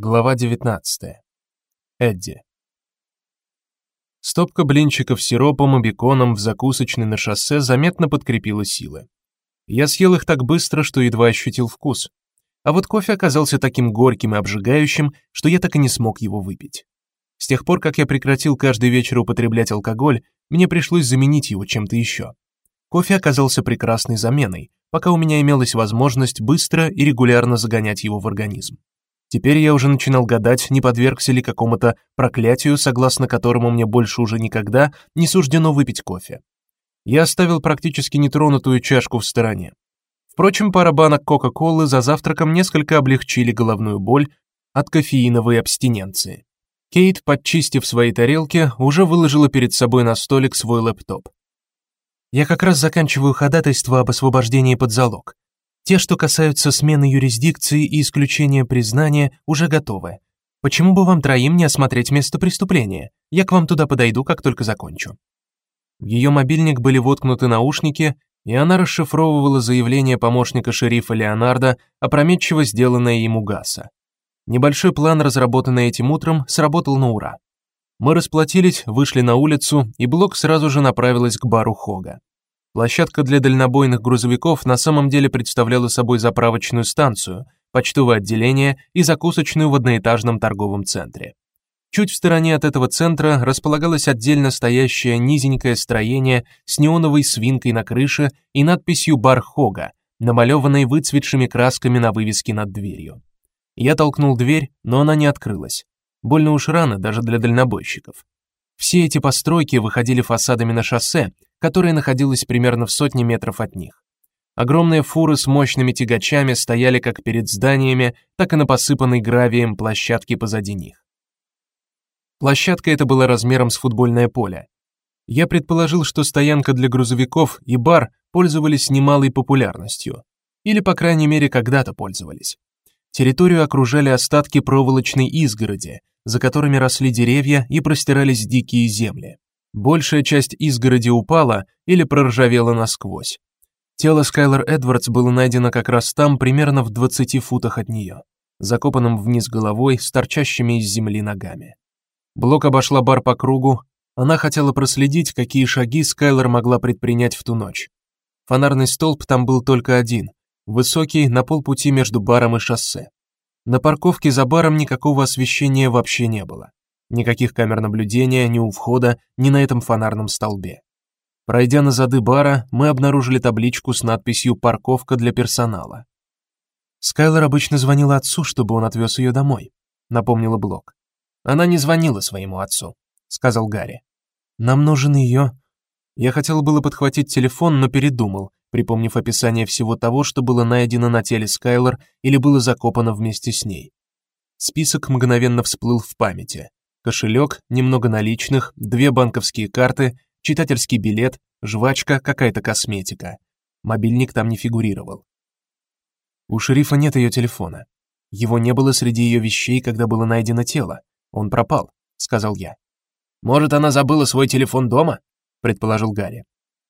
Глава 19. Эдди. Стопка блинчиков с сиропом и беконом в закусочной на шоссе заметно подкрепила силы. Я съел их так быстро, что едва ощутил вкус. А вот кофе оказался таким горьким и обжигающим, что я так и не смог его выпить. С тех пор, как я прекратил каждый вечер употреблять алкоголь, мне пришлось заменить его чем-то еще. Кофе оказался прекрасной заменой, пока у меня имелась возможность быстро и регулярно загонять его в организм. Теперь я уже начинал гадать, не подвергся ли какому-то проклятию, согласно которому мне больше уже никогда не суждено выпить кофе. Я оставил практически нетронутую чашку в стороне. Впрочем, пара банок Кока-Колы за завтраком несколько облегчили головную боль от кофеиновой абстиненции. Кейт, подчистив свои тарелки, уже выложила перед собой на столик свой лэптоп. Я как раз заканчиваю ходатайство об освобождении под залог. Те, что касаются смены юрисдикции и исключения признания, уже готовы. Почему бы вам троим не осмотреть место преступления? Я к вам туда подойду, как только закончу. В ее мобильник были воткнуты наушники, и она расшифровывала заявление помощника шерифа Леонардо, опрометчиво сделанное ему Гаса. Небольшой план, разработанный этим утром, сработал на ура. Мы расплатились, вышли на улицу, и Блок сразу же направилась к бару Хога. Площадка для дальнобойных грузовиков на самом деле представляла собой заправочную станцию, почтовое отделение и закусочную в одноэтажном торговом центре. Чуть в стороне от этого центра располагалось отдельно стоящее низенькое строение с неоновой свинкой на крыше и надписью «Бар Хога», намалеванной выцветшими красками на вывеске над дверью. Я толкнул дверь, но она не открылась. Больно уж рано даже для дальнобойщиков. Все эти постройки выходили фасадами на шоссе, которое находилось примерно в сотне метров от них. Огромные фуры с мощными тягачами стояли как перед зданиями, так и на посыпанной гравием площадке позади них. Площадка эта была размером с футбольное поле. Я предположил, что стоянка для грузовиков и бар пользовались немалой популярностью, или по крайней мере когда-то пользовались. Территорию окружали остатки проволочной изгороди, за которыми росли деревья и простирались дикие земли. Большая часть изгороди упала или проржавела насквозь. Тело Скайлер Эдвардс было найдено как раз там, примерно в 20 футах от нее, закопанным вниз головой, с торчащими из земли ногами. Блок обошла бар по кругу. Она хотела проследить, какие шаги Скайлер могла предпринять в ту ночь. Фонарный столб там был только один, высокий, на полпути между баром и шоссе. На парковке за баром никакого освещения вообще не было. Никаких камер наблюдения ни у входа, ни на этом фонарном столбе. Пройдя на зады бара, мы обнаружили табличку с надписью парковка для персонала. Скайлер обычно звонила отцу, чтобы он отвез ее домой, напомнила Блок. Она не звонила своему отцу, сказал Гарри. Нам нужен ее. Я хотел было подхватить телефон, но передумал, припомнив описание всего того, что было найдено на теле Скайлер или было закопано вместе с ней. Список мгновенно всплыл в памяти. Кошелек, немного наличных, две банковские карты, читательский билет, жвачка, какая-то косметика. Мобильник там не фигурировал. У шерифа нет ее телефона. Его не было среди ее вещей, когда было найдено тело. Он пропал, сказал я. Может, она забыла свой телефон дома? предположил Гарри.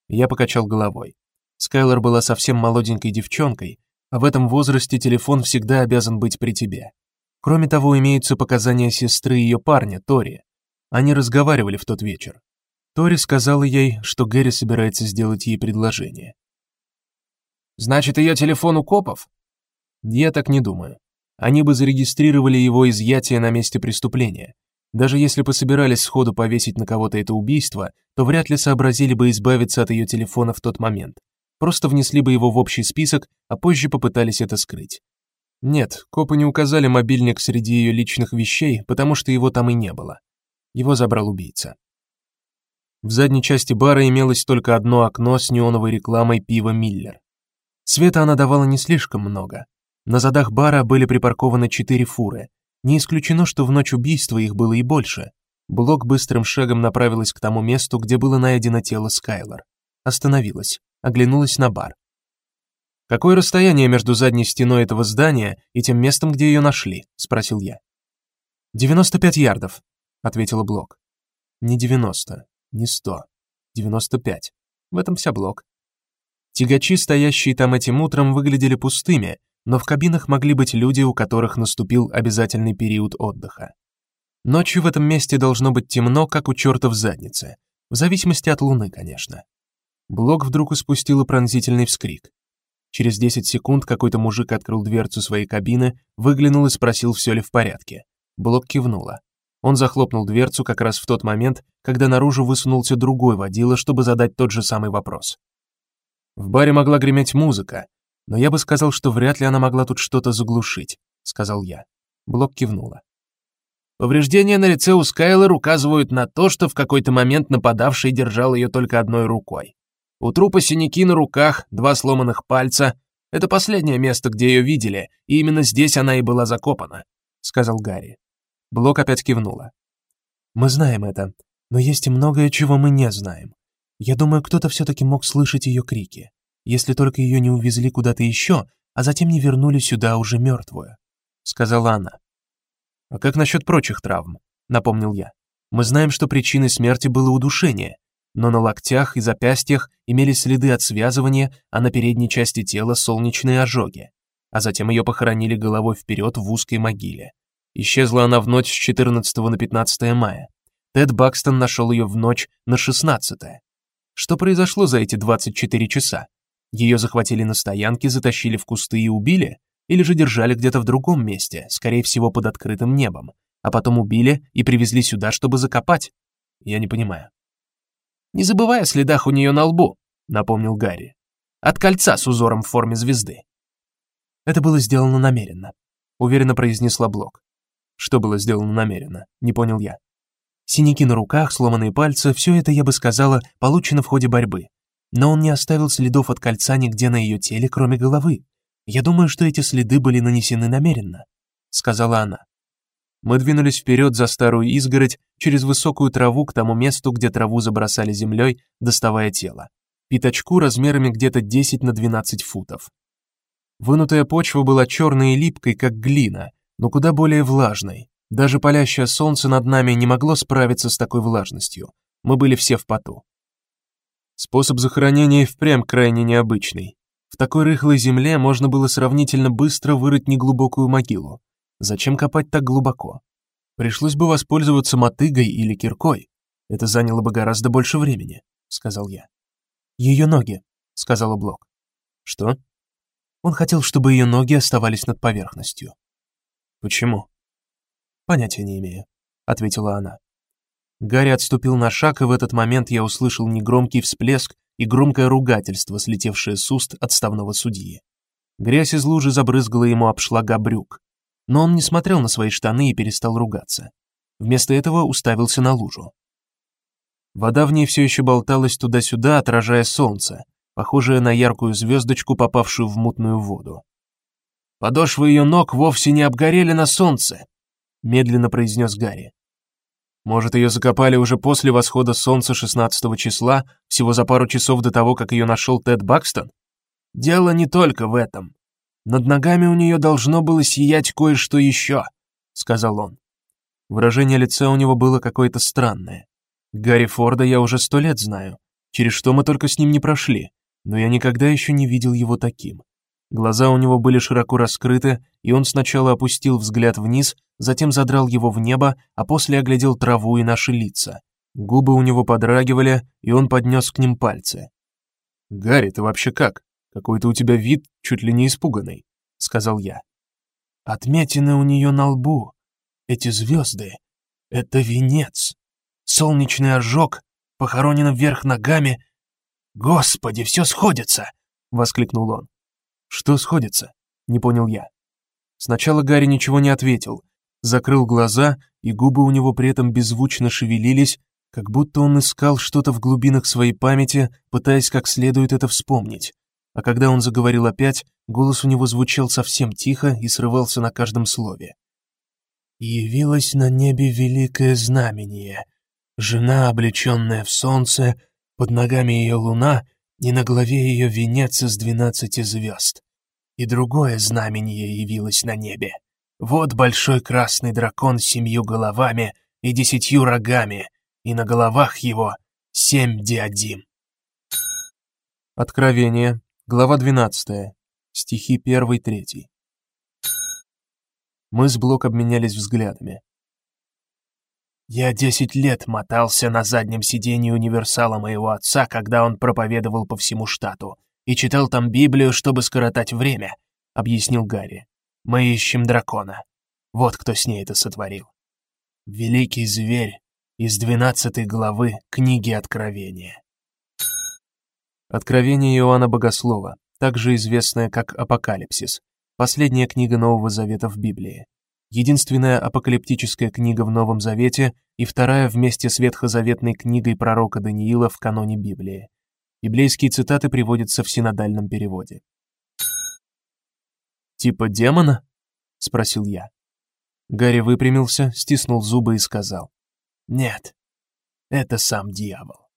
Я покачал головой. Скайлер была совсем молоденькой девчонкой, а в этом возрасте телефон всегда обязан быть при тебе. Кроме того, имеются показания сестры ее парня, Тори. Они разговаривали в тот вечер. Тори сказала ей, что Гэри собирается сделать ей предложение. Значит, ее телефон у копов? Я так не думаю. Они бы зарегистрировали его изъятие на месте преступления. Даже если бы собирались сходу повесить на кого-то это убийство, то вряд ли сообразили бы избавиться от ее телефона в тот момент просто внесли бы его в общий список, а позже попытались это скрыть. Нет, копы не указали мобильник среди ее личных вещей, потому что его там и не было. Его забрал убийца. В задней части бара имелось только одно окно с неоновой рекламой пива Миллер. Света она давала не слишком много. На задах бара были припаркованы четыре фуры. Не исключено, что в ночь убийства их было и больше. Блок быстрым шагом направилась к тому месту, где было найдено тело Скайлер. Остановилась оглянулась на бар. Какое расстояние между задней стеной этого здания и тем местом, где ее нашли, спросил я. «95 ярдов, ответила Блок. Не 90, не 100, 95. В этом вся Блок. Тягачи, стоящие там этим утром, выглядели пустыми, но в кабинах могли быть люди, у которых наступил обязательный период отдыха. Ночью в этом месте должно быть темно, как у чёрта в заднице, в зависимости от луны, конечно. Блок вдруг испустил пронзительный вскрик. Через 10 секунд какой-то мужик открыл дверцу своей кабины, выглянул и спросил, все ли в порядке. Блок кивнула. Он захлопнул дверцу как раз в тот момент, когда наружу высунулся другой водила, чтобы задать тот же самый вопрос. В баре могла греметь музыка, но я бы сказал, что вряд ли она могла тут что-то заглушить, сказал я. Блок кивнула. Повреждения на лице у Скайлер указывают на то, что в какой-то момент нападавший держал ее только одной рукой. У трупа синяки на руках, два сломанных пальца. Это последнее место, где ее видели, и именно здесь она и была закопана, сказал Гарри. Блок опять кивнула. Мы знаем это, но есть и многое, чего мы не знаем. Я думаю, кто-то все таки мог слышать ее крики, если только ее не увезли куда-то еще, а затем не вернули сюда уже мертвую, сказала она. А как насчет прочих травм? напомнил я. Мы знаем, что причиной смерти было удушение, но на локтях и запястьях имелись следы от связывания, а на передней части тела солнечные ожоги. А затем ее похоронили головой вперед в узкой могиле. Исчезла она в ночь с 14 на 15 мая. Тед Бакстон нашел ее в ночь на 16. Что произошло за эти 24 часа? Ее захватили на стоянке, затащили в кусты и убили, или же держали где-то в другом месте, скорее всего, под открытым небом, а потом убили и привезли сюда, чтобы закопать? Я не понимаю. Не забывай о следах у нее на лбу, напомнил Гарри. От кольца с узором в форме звезды. Это было сделано намеренно, уверенно произнесла Блок. Что было сделано намеренно? Не понял я. Синяки на руках, сломанные пальцы все это, я бы сказала, получено в ходе борьбы. Но он не оставил следов от кольца нигде на ее теле, кроме головы. Я думаю, что эти следы были нанесены намеренно, сказала она. Мы двинулись вперед за старую изгородь, через высокую траву к тому месту, где траву забросали землей, доставая тело. Пятачку размерами где-то 10 на 12 футов. Вынутая почва была черной и липкой, как глина, но куда более влажной. Даже палящее солнце над нами не могло справиться с такой влажностью. Мы были все в поту. Способ захоронения впрямь крайне необычный. В такой рыхлой земле можно было сравнительно быстро вырыть неглубокую могилу. Зачем копать так глубоко? Пришлось бы воспользоваться мотыгой или киркой. Это заняло бы гораздо больше времени, сказал я. Ее ноги, сказала Блок. Что? Он хотел, чтобы ее ноги оставались над поверхностью. Почему? Понятия не имею, ответила она. Гарри отступил на шаг, и в этот момент я услышал негромкий всплеск и громкое ругательство, слетевшее с уст отставного судьи. Грязь из лужи забрызгала ему обшлага брюк, но он не смотрел на свои штаны и перестал ругаться. Вместо этого уставился на лужу. Вода в ней все еще болталась туда-сюда, отражая солнце, похожее на яркую звездочку, попавшую в мутную воду. Подошвы ее ног вовсе не обгорели на солнце, медленно произнес Гарри. Может, ее закопали уже после восхода солнца 16 числа, всего за пару часов до того, как ее нашел Тед Бакстон? Дело не только в этом. Над ногами у нее должно было сиять кое-что еще», — сказал он. Выражение лица у него было какое-то странное. Гарри Форда я уже сто лет знаю, через что мы только с ним не прошли, но я никогда еще не видел его таким. Глаза у него были широко раскрыты, и он сначала опустил взгляд вниз, затем задрал его в небо, а после оглядел траву и наши лица. Губы у него подрагивали, и он поднес к ним пальцы. "Гарри, ты вообще как? Какой-то у тебя вид чуть ли не испуганный", сказал я. "Отметины у нее на лбу. Эти звезды — это венец. Солнечный ожог, похоронен вверх ногами. Господи, все сходится", воскликнул он. Что сходится? Не понял я. Сначала Гарри ничего не ответил, закрыл глаза, и губы у него при этом беззвучно шевелились, как будто он искал что-то в глубинах своей памяти, пытаясь как следует это вспомнить. А когда он заговорил опять, голос у него звучал совсем тихо и срывался на каждом слове. Явилось на небе великое знамение. Жена, облеченная в солнце, под ногами ее луна, и на голове ее венец из двенадцати звезд. И другое знамение явилось на небе. Вот большой красный дракон с семью головами и десятью рогами, и на головах его семь диадим. Откровение, глава 12, стихи 1-3. Мы с Блок обменялись взглядами. Я десять лет мотался на заднем сиденье универсала моего отца, когда он проповедовал по всему штату, и читал там Библию, чтобы скоротать время, объяснил Гарри. Мы ищем дракона. Вот кто с ней это сотворил. Великий зверь из двенадцатой главы книги Откровения. Откровение Иоанна Богослова, также известное как Апокалипсис, последняя книга Нового Завета в Библии единственная апокалиптическая книга в Новом Завете и вторая вместе с ветхозаветной книгой пророка Даниила в каноне Библии. Библейские цитаты приводятся в синодальном переводе. Типа демона? спросил я. Гарри выпрямился, стиснул зубы и сказал: "Нет. Это сам дьявол".